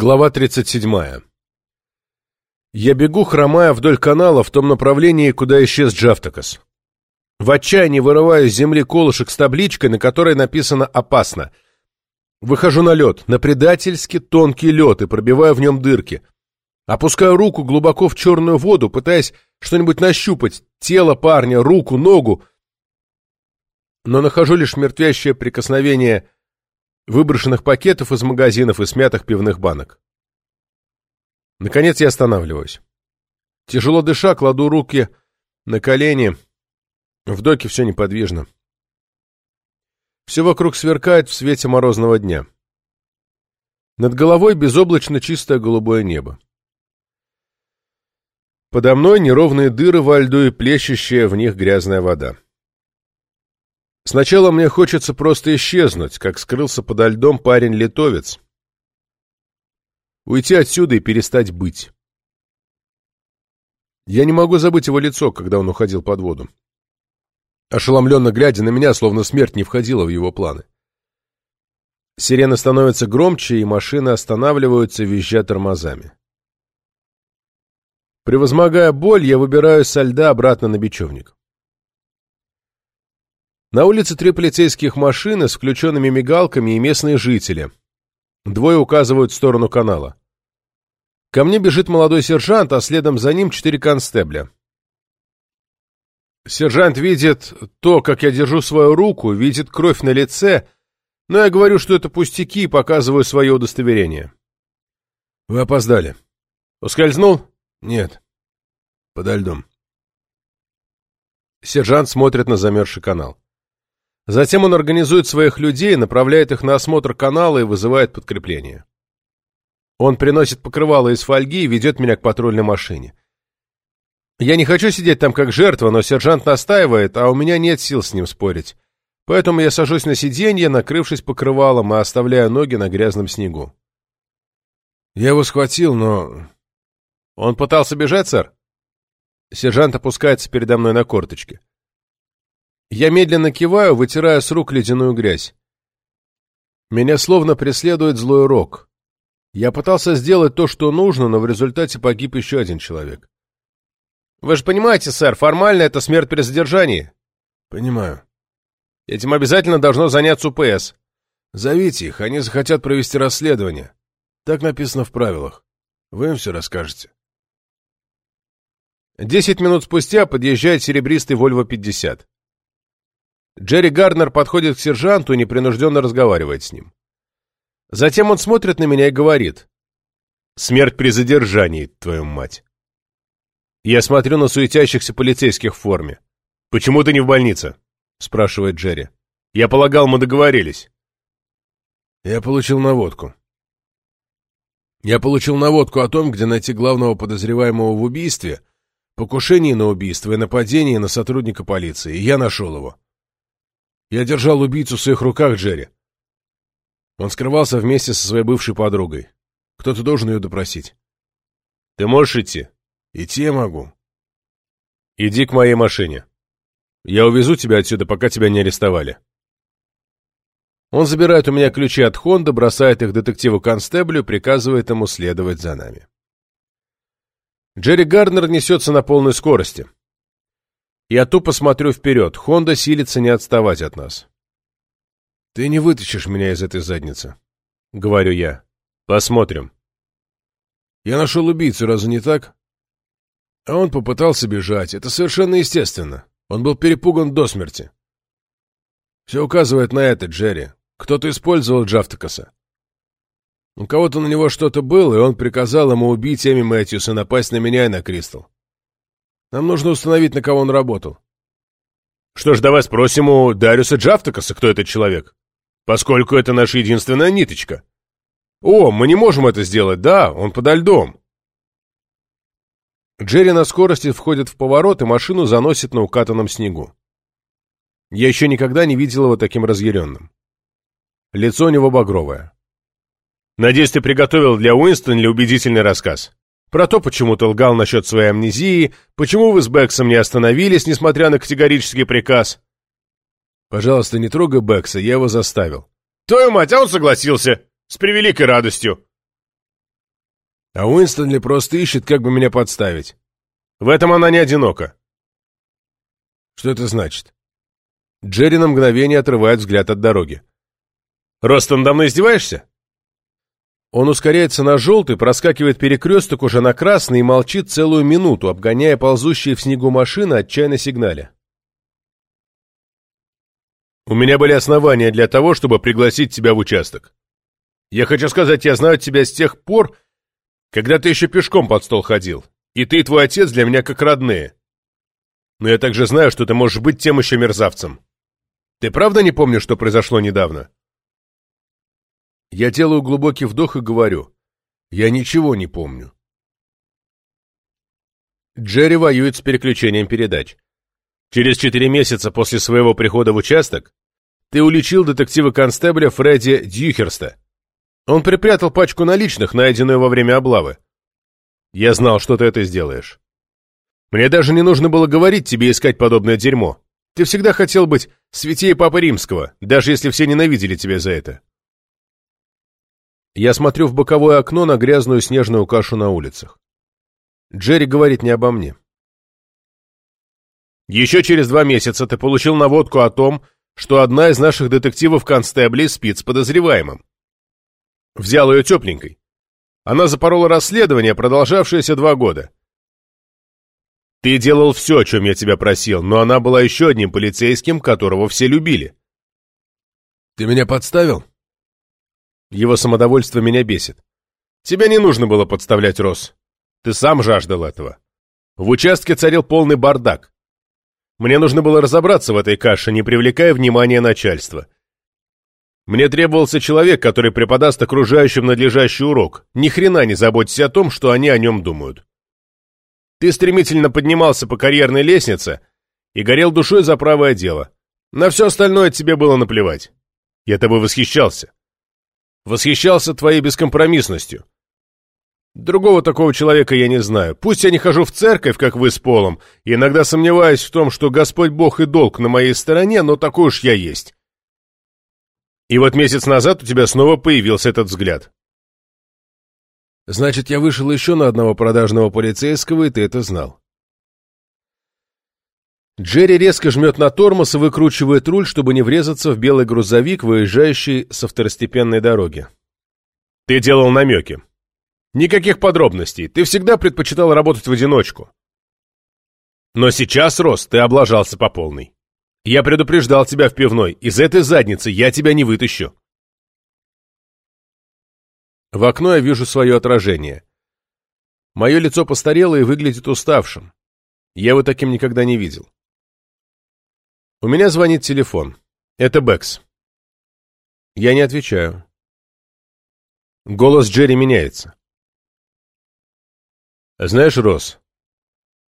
Глава 37. Я бегу, хромая вдоль канала в том направлении, куда исчез Джафтакас. В отчаянии вырываю с земли колышек с табличкой, на которой написано «Опасно». Выхожу на лед, на предательски тонкий лед и пробиваю в нем дырки. Опускаю руку глубоко в черную воду, пытаясь что-нибудь нащупать, тело парня, руку, ногу, но нахожу лишь мертвящее прикосновение выброшенных пакетов из магазинов и смятых пивных банок. Наконец я останавливаюсь. Тяжело дыша, кладу руки на колени. В доке все неподвижно. Все вокруг сверкает в свете морозного дня. Над головой безоблачно чистое голубое небо. Подо мной неровные дыры во льду и плещущая в них грязная вода. Сначала мне хочется просто исчезнуть, как скрылся подо льдом парень-литовец. Уйти отсюда и перестать быть. Я не могу забыть его лицо, когда он уходил под воду. Ошеломленно глядя на меня, словно смерть не входила в его планы. Сирена становится громче, и машины останавливаются, визжа тормозами. Превозмогая боль, я выбираюсь со льда обратно на бечевник. На улице три полицейских машины с включенными мигалками и местные жители. Двое указывают в сторону канала. Ко мне бежит молодой сержант, а следом за ним четыре констебля. Сержант видит то, как я держу свою руку, видит кровь на лице, но я говорю, что это пустяки, и показываю свое удостоверение. Вы опоздали. Ускользнул? Нет. Подо льдом. Сержант смотрит на замерзший канал. Затем он организует своих людей, направляет их на осмотр канала и вызывает подкрепление. Он приносит покрывало из фольги и ведет меня к патрульной машине. Я не хочу сидеть там как жертва, но сержант настаивает, а у меня нет сил с ним спорить. Поэтому я сажусь на сиденье, накрывшись покрывалом, и оставляю ноги на грязном снегу. Я его схватил, но... Он пытался бежать, сэр? Сержант опускается передо мной на корточки. Я медленно киваю, вытирая с рук ледяную грязь. Меня словно преследует злой рок. Я пытался сделать то, что нужно, но в результате погиб еще один человек. Вы же понимаете, сэр, формально это смерть при задержании. Понимаю. Этим обязательно должно заняться УПС. Зовите их, они захотят провести расследование. Так написано в правилах. Вы им все расскажете. Десять минут спустя подъезжает серебристый Volvo-50. Джерри Гарднер подходит к сержанту и непринужденно разговаривает с ним. Затем он смотрит на меня и говорит. «Смерть при задержании, твою мать!» Я смотрю на суетящихся полицейских в форме. «Почему ты не в больнице?» — спрашивает Джерри. «Я полагал, мы договорились». Я получил наводку. Я получил наводку о том, где найти главного подозреваемого в убийстве, покушении на убийство и нападении на сотрудника полиции, и я нашел его. Я держал убийцу в своих руках, Джерри. Он скрывался вместе со своей бывшей подругой. Кто-то должен ее допросить. Ты можешь идти? Идти я могу. Иди к моей машине. Я увезу тебя отсюда, пока тебя не арестовали. Он забирает у меня ключи от Хонда, бросает их детективу-констеблю, приказывает ему следовать за нами. Джерри Гарднер несется на полной скорости. Я тупо смотрю вперед. Хонда силится не отставать от нас. «Ты не вытащишь меня из этой задницы», — говорю я. «Посмотрим». Я нашел убийцу, разве не так? А он попытался бежать. Это совершенно естественно. Он был перепуган до смерти. Все указывает на это, Джерри. Кто-то использовал Джафтакаса. У кого-то на него что-то было, и он приказал ему убить Эми Мэтьюса, напасть на меня и на Кристал. Нам нужно установить, на кого он работал. Что ж, давай спросим у Дариуса Джафтакаса, кто этот человек. Поскольку это наша единственная ниточка. О, мы не можем это сделать, да, он подо льдом. Джерри на скорости входит в поворот, и машину заносит на укатанном снегу. Я еще никогда не видел его таким разъяренным. Лицо у него багровое. Надеюсь, ты приготовил для Уинстона убедительный рассказ. Про то, почему ты лгал насчет своей амнезии, почему вы с Бэксом не остановились, несмотря на категорический приказ. Пожалуйста, не трогай Бэкса, я его заставил. Твою мать, а он согласился! С превеликой радостью! А Уинстонли просто ищет, как бы меня подставить. В этом она не одинока. Что это значит? Джерри на мгновение отрывает взгляд от дороги. «Ростон, давно издеваешься?» Он ускоряется на желтый, проскакивает перекресток уже на красный и молчит целую минуту, обгоняя ползущие в снегу машины, отчаянно сигналя. «У меня были основания для того, чтобы пригласить тебя в участок. Я хочу сказать, я знаю тебя с тех пор, когда ты еще пешком под стол ходил, и ты и твой отец для меня как родные. Но я также знаю, что ты можешь быть тем еще мерзавцем. Ты правда не помнишь, что произошло недавно?» Я делаю глубокий вдох и говорю. Я ничего не помню. Джерри воюет с переключением передач. Через четыре месяца после своего прихода в участок ты уличил детектива-констебля Фредди Дьюхерста. Он припрятал пачку наличных, найденную во время облавы. Я знал, что ты это сделаешь. Мне даже не нужно было говорить тебе искать подобное дерьмо. Ты всегда хотел быть святее Папы Римского, даже если все ненавидели тебя за это. Я смотрю в боковое окно на грязную снежную кашу на улицах. Джерри говорит не обо мне. Еще через два месяца ты получил наводку о том, что одна из наших детективов-констеблей спит с подозреваемым. Взял ее тепленькой. Она запорола расследование, продолжавшееся два года. Ты делал все, о чем я тебя просил, но она была еще одним полицейским, которого все любили. Ты меня подставил? Его самодовольство меня бесит. Тебя не нужно было подставлять, Рос. Ты сам жаждал этого. В участке царил полный бардак. Мне нужно было разобраться в этой каше, не привлекая внимания начальства. Мне требовался человек, который преподаст окружающим надлежащий урок. Ни хрена не заботься о том, что они о нем думают. Ты стремительно поднимался по карьерной лестнице и горел душой за правое дело. На все остальное тебе было наплевать. Я тобой восхищался. Восхищался твоей бескомпромиссностью. Другого такого человека я не знаю. Пусть я не хожу в церковь, как вы с Полом, и иногда сомневаюсь в том, что Господь Бог и долг на моей стороне, но такой уж я есть. И вот месяц назад у тебя снова появился этот взгляд. Значит, я вышел еще на одного продажного полицейского, и ты это знал. Джерри резко жмет на тормоз и выкручивает руль, чтобы не врезаться в белый грузовик, выезжающий со второстепенной дороги. Ты делал намеки. Никаких подробностей. Ты всегда предпочитал работать в одиночку. Но сейчас, Рос, ты облажался по полной. Я предупреждал тебя в пивной. Из этой задницы я тебя не вытащу. В окно я вижу свое отражение. Мое лицо постарело и выглядит уставшим. Я его таким никогда не видел. У меня звонит телефон. Это Бэкс. Я не отвечаю. Голос Джерри меняется. Знаешь, Рос,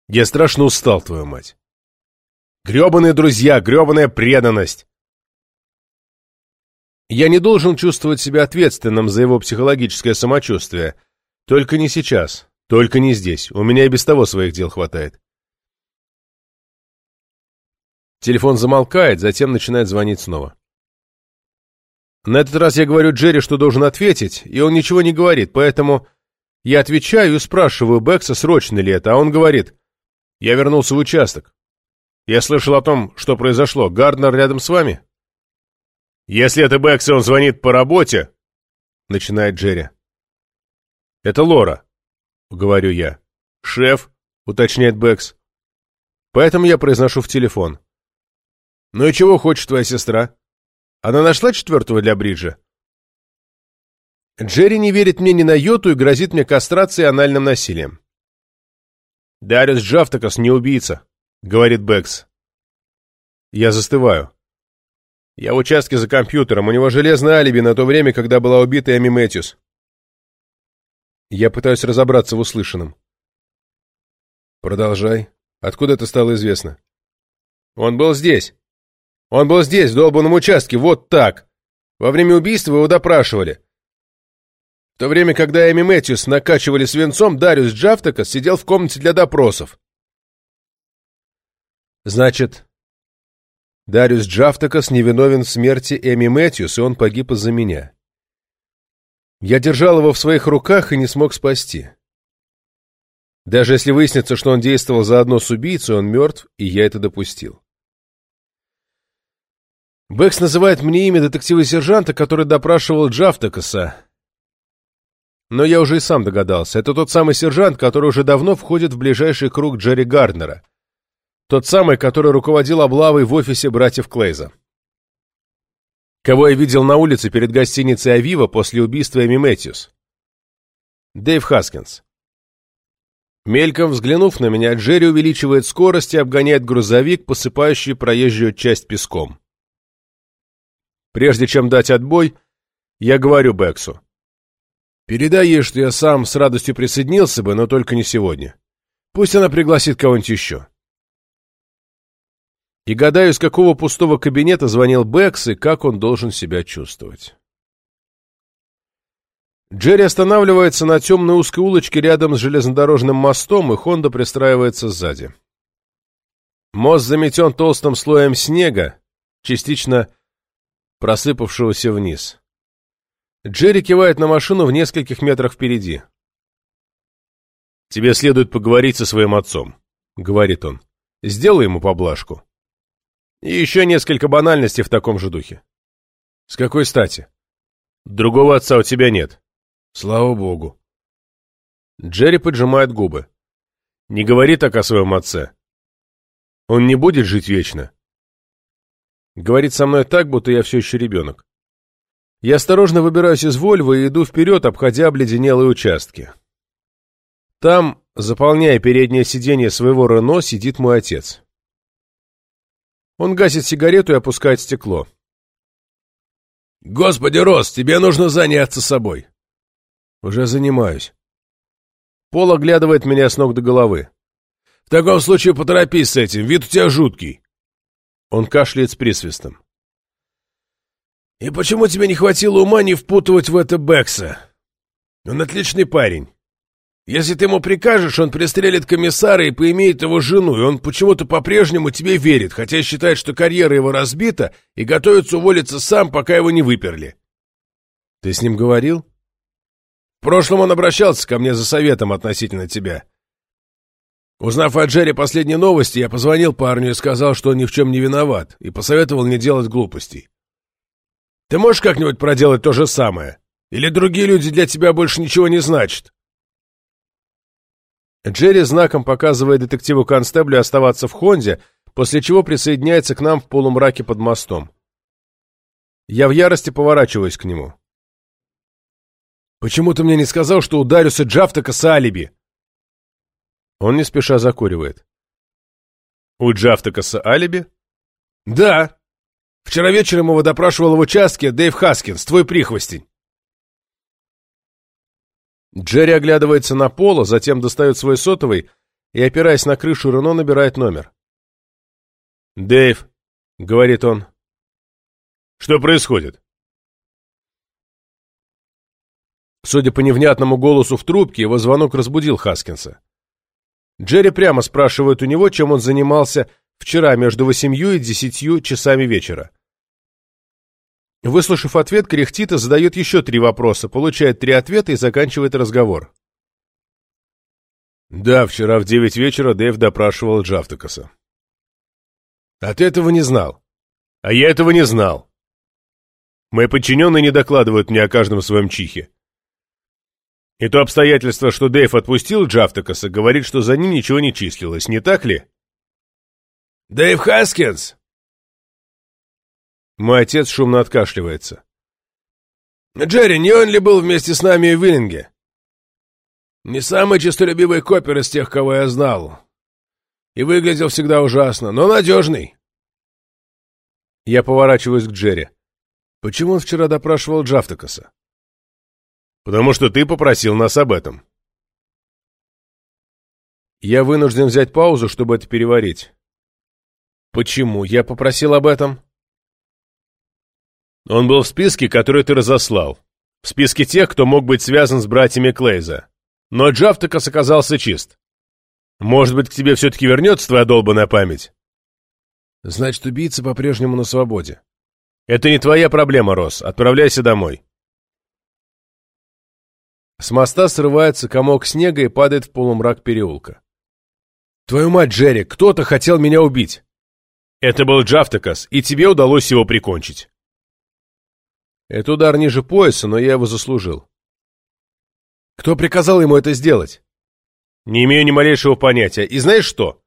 я страшно устал, твою мать. Гребаные друзья, гребаная преданность. Я не должен чувствовать себя ответственным за его психологическое самочувствие. Только не сейчас, только не здесь. У меня и без того своих дел хватает. Телефон замолкает, затем начинает звонить снова. На этот раз я говорю Джерри, что должен ответить, и он ничего не говорит, поэтому я отвечаю и спрашиваю Бекса, срочно ли это, а он говорит, я вернулся в участок. Я слышал о том, что произошло. Гарднер рядом с вами? «Если это Бэкс, он звонит по работе...» — начинает Джерри. «Это Лора», — говорю я. «Шеф», — уточняет Бэкс. Поэтому я произношу в телефон. «Ну и чего хочет твоя сестра? Она нашла четвертого для бриджа?» Джерри не верит мне ни на йоту и грозит мне кастрацией и анальным насилием. «Дариус Джафтакас не убийца», — говорит Бэкс. Я застываю. Я в участке за компьютером, у него железное алиби на то время, когда была убита Эми Мэтьюс. Я пытаюсь разобраться в услышанном. Продолжай. Откуда это стало известно? Он был здесь. Он был здесь, в долбанном участке, вот так. Во время убийства его допрашивали. В то время, когда Эми Мэтьюс накачивали свинцом, Дариус Джафтакас сидел в комнате для допросов. Значит, Дариус Джафтакас невиновен в смерти Эми Мэтьюс, и он погиб из-за меня. Я держал его в своих руках и не смог спасти. Даже если выяснится, что он действовал заодно с убийцей, он мертв, и я это допустил. Бэкс называет мне имя детектива-сержанта, который допрашивал Джафтакаса. Но я уже и сам догадался. Это тот самый сержант, который уже давно входит в ближайший круг Джерри Гарднера. Тот самый, который руководил облавой в офисе братьев Клейза. Кого я видел на улице перед гостиницей «Авива» после убийства Эми Мэтьюс? Дэйв Хаскинс. Мельком взглянув на меня, Джерри увеличивает скорость и обгоняет грузовик, посыпающий проезжую часть песком. Прежде чем дать отбой, я говорю Бексу. Передай ей, что я сам с радостью присоединился бы, но только не сегодня. Пусть она пригласит кого-нибудь еще. И гадаю, из какого пустого кабинета звонил Бекс и как он должен себя чувствовать. Джерри останавливается на темной узкой улочке рядом с железнодорожным мостом, и Хонда пристраивается сзади. Мост заметен толстым слоем снега, частично просыпавшегося вниз. Джерри кивает на машину в нескольких метрах впереди. «Тебе следует поговорить со своим отцом», — говорит он. «Сделай ему поблажку». И еще несколько банальностей в таком же духе. «С какой стати?» «Другого отца у тебя нет». «Слава богу». Джерри поджимает губы. «Не говори так о своем отце. Он не будет жить вечно. Говорит со мной так, будто я все еще ребенок. Я осторожно выбираюсь из Вольво и иду вперед, обходя обледенелые участки. Там, заполняя переднее сиденье своего Рено, сидит мой отец. Он гасит сигарету и опускает стекло. «Господи, Рос, тебе нужно заняться собой!» «Уже занимаюсь». Пол оглядывает меня с ног до головы. «В таком случае поторопись с этим, вид у тебя жуткий». Он кашляет с присвистом. «И почему тебе не хватило ума не впутывать в это Бекса? Он отличный парень. Если ты ему прикажешь, он пристрелит комиссара и поимеет его жену, и он почему-то по-прежнему тебе верит, хотя считает, что карьера его разбита, и готовится уволиться сам, пока его не выперли». «Ты с ним говорил?» «В прошлом он обращался ко мне за советом относительно тебя». Узнав от Джерри последние новости, я позвонил парню и сказал, что он ни в чем не виноват, и посоветовал не делать глупостей. Ты можешь как-нибудь проделать то же самое? Или другие люди для тебя больше ничего не значат?» Джерри знаком показывает детективу-констеблю оставаться в Хонде, после чего присоединяется к нам в полумраке под мостом. Я в ярости поворачиваюсь к нему. «Почему ты мне не сказал, что у Дариуса Джафтака с алиби?» Он не спеша закуривает. «У Джафтакаса алиби?» «Да. Вчера вечером его допрашивал в участке Дэйв Хаскинс, твой прихвостень». Джерри оглядывается на Пола, затем достает свой сотовый и, опираясь на крышу Рено, набирает номер. «Дэйв», — говорит он. «Что происходит?» Судя по невнятному голосу в трубке, его звонок разбудил Хаскинса. Джерри прямо спрашивает у него, чем он занимался вчера между восемью и десятью часами вечера. Выслушав ответ, кряхтит и задает еще три вопроса, получает три ответа и заканчивает разговор. Да, вчера в девять вечера Дэйв допрашивал Джафтакаса. А ты этого не знал? А я этого не знал. Мои подчиненные не докладывают мне о каждом своем чихе. И то обстоятельство, что Дэйв отпустил Джафтакаса, говорит, что за ним ничего не числилось, не так ли? «Дэйв Хаскинс!» Мой отец шумно откашливается. «Джерри, не он ли был вместе с нами в Виллинге?» «Не самый честолюбивый копер из тех, кого я знал. И выглядел всегда ужасно, но надежный». Я поворачиваюсь к Джерри. «Почему он вчера допрашивал Джафтакаса?» Потому что ты попросил нас об этом. Я вынужден взять паузу, чтобы это переварить. Почему я попросил об этом? Он был в списке, который ты разослал. В списке тех, кто мог быть связан с братьями Клейза. Но Джафтакас оказался чист. Может быть, к тебе все-таки вернется твоя долбанная память? Значит, убийца по-прежнему на свободе. Это не твоя проблема, Рос. Отправляйся домой. С моста срывается комок снега и падает в полумрак переулка. «Твою мать, Джерри, кто-то хотел меня убить!» «Это был Джафтакас, и тебе удалось его прикончить!» Это удар ниже пояса, но я его заслужил. Кто приказал ему это сделать? Не имею ни малейшего понятия. И знаешь что?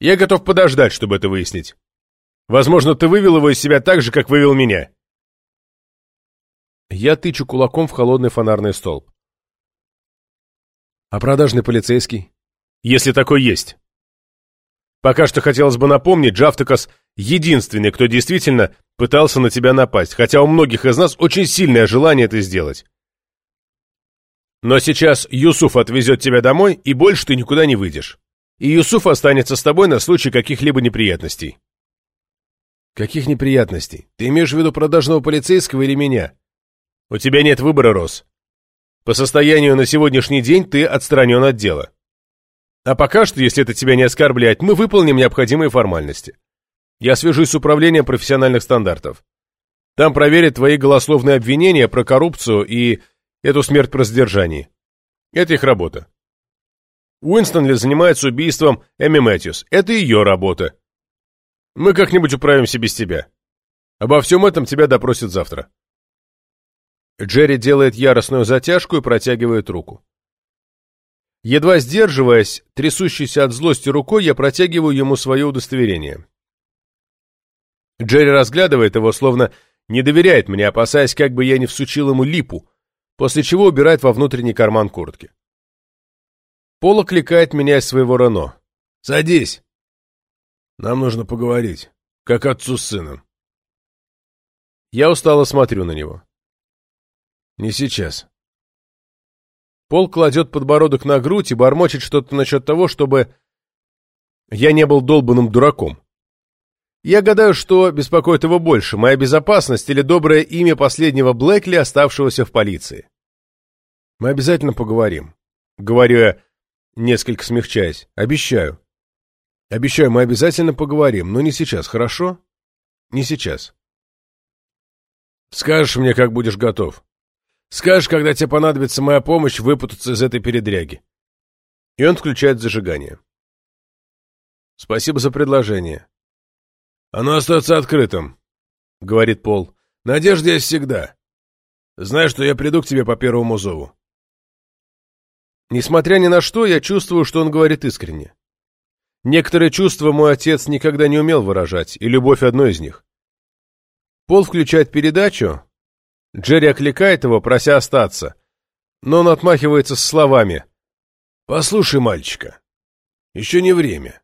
Я готов подождать, чтобы это выяснить. Возможно, ты вывел его из себя так же, как вывел меня. Я тычу кулаком в холодный фонарный столб. А продажный полицейский? Если такой есть. Пока что хотелось бы напомнить, Джафтакас единственный, кто действительно пытался на тебя напасть, хотя у многих из нас очень сильное желание это сделать. Но сейчас Юсуф отвезет тебя домой, и больше ты никуда не выйдешь. И Юсуф останется с тобой на случай каких-либо неприятностей. Каких неприятностей? Ты имеешь в виду продажного полицейского или меня? У тебя нет выбора, Рос. По состоянию на сегодняшний день ты отстранен от дела. А пока что, если это тебя не оскорбляет, мы выполним необходимые формальности. Я свяжусь с управлением профессиональных стандартов. Там проверят твои голословные обвинения про коррупцию и эту смерть про задержании. Это их работа. Уинстон ли занимается убийством Эми Мэтьюс. Это ее работа. Мы как-нибудь управимся без тебя. Обо всем этом тебя допросят завтра. Джерри делает яростную затяжку и протягивает руку. Едва сдерживаясь, трясущейся от злости рукой, я протягиваю ему свое удостоверение. Джерри разглядывает его, словно не доверяет мне, опасаясь, как бы я не всучил ему липу, после чего убирает во внутренний карман куртки. Пол окликает меня из своего Рено. «Садись!» «Нам нужно поговорить, как отцу с сыном». Я устало смотрю на него. «Не сейчас». Пол кладет подбородок на грудь и бормочет что-то насчет того, чтобы я не был долбанным дураком. Я гадаю, что беспокоит его больше, моя безопасность или доброе имя последнего Блэкли, оставшегося в полиции. Мы обязательно поговорим. Говорю я, несколько смягчаясь. Обещаю. Обещаю, мы обязательно поговорим, но не сейчас, хорошо? Не сейчас. Скажешь мне, как будешь готов. Скажешь, когда тебе понадобится моя помощь выпутаться из этой передряги. И он включает зажигание. Спасибо за предложение. «Оно остается открытым», — говорит Пол. «Надежда есть всегда. Знай, что я приду к тебе по первому зову». Несмотря ни на что, я чувствую, что он говорит искренне. Некоторые чувства мой отец никогда не умел выражать, и любовь одно из них. Пол включает передачу. Джерри окликает его, прося остаться. Но он отмахивается с словами. «Послушай, мальчика, еще не время.